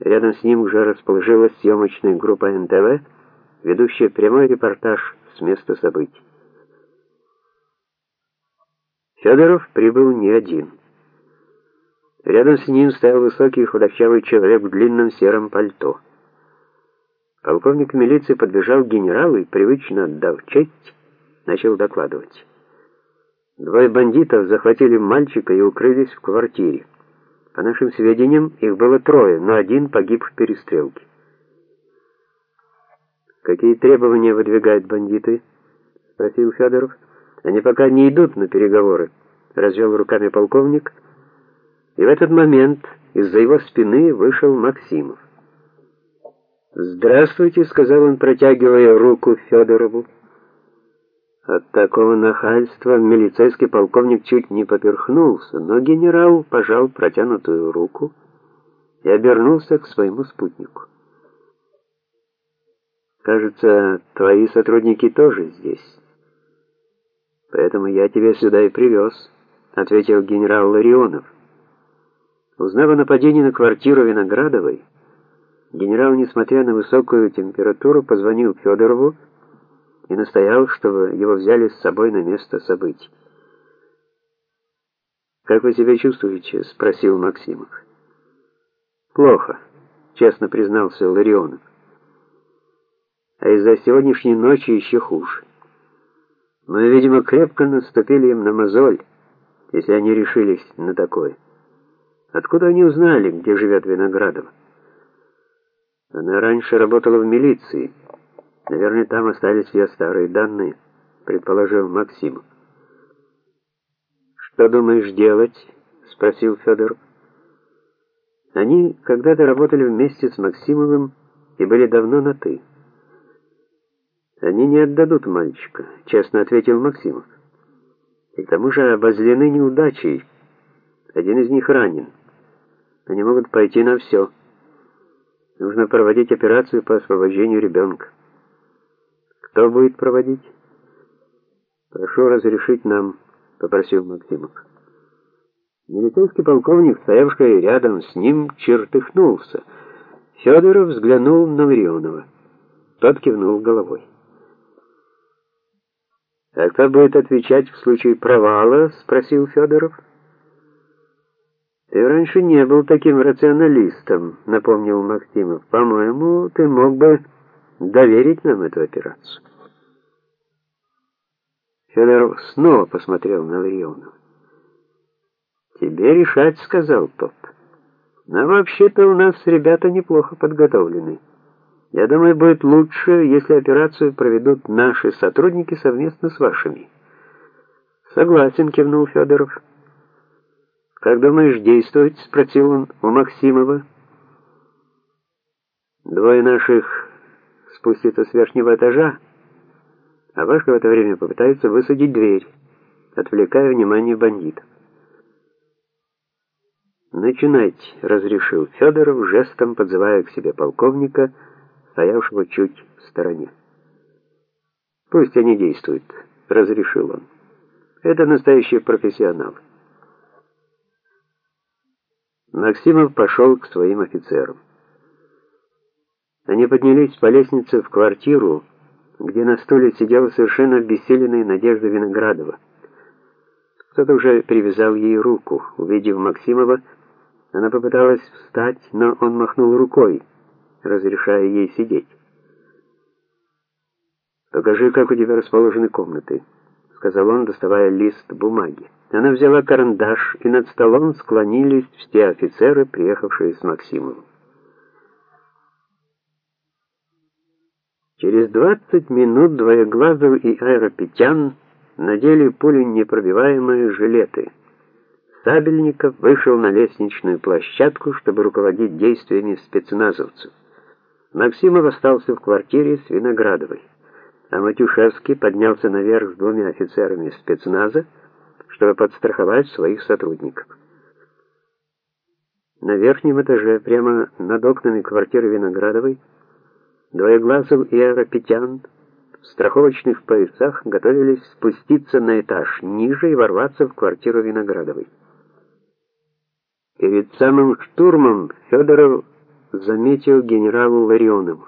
Рядом с ним уже расположилась съемочная группа НТВ, ведущая прямой репортаж с места событий. Федоров прибыл не один. Рядом с ним стоял высокий худощавый человек в длинном сером пальто. Полковник милиции подбежал к генералу и, привычно отдав честь, начал докладывать. Двое бандитов захватили мальчика и укрылись в квартире. По нашим сведениям, их было трое, но один погиб в перестрелке. Какие требования выдвигают бандиты? спросил Федоров. Они пока не идут на переговоры, развел руками полковник. И в этот момент из-за его спины вышел Максимов. "Здравствуйте", сказал он, протягивая руку Федорову. От такого нахальства милицейский полковник чуть не поперхнулся, но генерал пожал протянутую руку и обернулся к своему спутнику. Кажется, твои сотрудники тоже здесь. Поэтому я тебя сюда и привез», — ответил генерал Ларионов. Узнав о нападении на квартиру Виноградовой, генерал, несмотря на высокую температуру, позвонил Федорову и настоял, чтобы его взяли с собой на место событий. «Как вы себя чувствуете?» — спросил Максимов. «Плохо», — честно признался Ларионов. «А из-за сегодняшней ночи еще хуже. Мы, видимо, крепко наступили им на мозоль, если они решились на такое. Откуда они узнали, где живет Виноградова? Она раньше работала в милиции». Наверное, там остались ее старые данные, предположил Максим. Что думаешь делать? спросил Федор. Они когда-то работали вместе с Максимовым и были давно на ты. Они не отдадут мальчика, честно ответил Максимов. И к тому же обозлены неудачей. Один из них ранен. Они могут пойти на все. Нужно проводить операцию по освобождению ребенка. Кто будет проводить? Прошу разрешить нам, попросил Максимов. Милицейский полковник, стоявший рядом с ним, чертыхнулся. Федоров взглянул на Ларионова. Тот кивнул головой. «А кто будет отвечать в случае провала?» — спросил Федоров. «Ты раньше не был таким рационалистом», — напомнил Максимов. «По-моему, ты мог бы доверить нам эту операцию». Федоров снова посмотрел на Ларионова. «Тебе решать», — сказал тот. «Но вообще-то у нас ребята неплохо подготовлены. Я думаю, будет лучше, если операцию проведут наши сотрудники совместно с вашими». «Согласен», — кивнул Федоров. «Как думаешь действовать?» — спросил он у Максимова. «Двое наших спустятся с верхнего этажа, а Вашка в это время попытается высадить дверь, отвлекая внимание бандитов. «Начинайте», — разрешил Федоров, жестом подзывая к себе полковника, стоявшего чуть в стороне. «Пусть они действуют», — разрешил он. «Это настоящий профессионал». Максимов пошел к своим офицерам. Они поднялись по лестнице в квартиру, где на стуле сидела совершенно обессиленная Надежда Виноградова. Кто-то уже привязал ей руку. Увидев Максимова, она попыталась встать, но он махнул рукой, разрешая ей сидеть. «Покажи, как у тебя расположены комнаты», — сказал он, доставая лист бумаги. Она взяла карандаш, и над столом склонились все офицеры, приехавшие с Максимовым. Через 20 минут Двоеглазов и Аэропетян надели пуленепробиваемые жилеты. Сабельников вышел на лестничную площадку, чтобы руководить действиями спецназовцев. Максимов остался в квартире с Виноградовой, а Матюшевский поднялся наверх с двумя офицерами спецназа, чтобы подстраховать своих сотрудников. На верхнем этаже, прямо над окнами квартиры Виноградовой, Двоеглазов и Аэропетян в страховочных поясах готовились спуститься на этаж ниже и ворваться в квартиру Виноградовой. Перед самым штурмом Федоров заметил генералу Ларионову.